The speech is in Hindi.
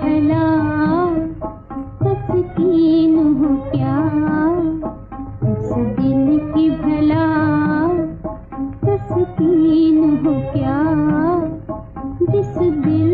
भला तस्कीन हो प्यार दिल की भला बसकीन हो क्या? जिस दिल